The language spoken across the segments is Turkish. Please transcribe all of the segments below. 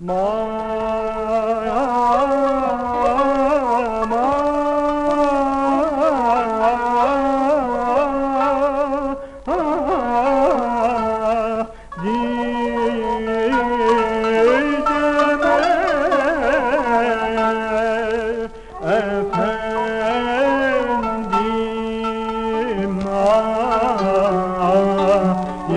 Mom.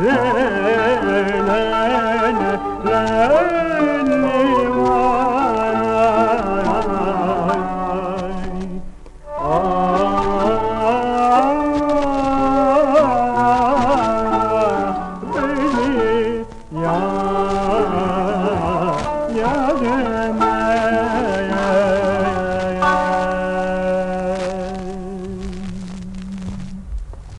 la la la la